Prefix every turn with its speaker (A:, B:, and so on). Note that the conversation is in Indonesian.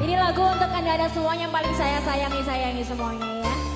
A: Ini lagu untuk anda-anda semuanya yang paling saya sayangi sayangi semuanya ya.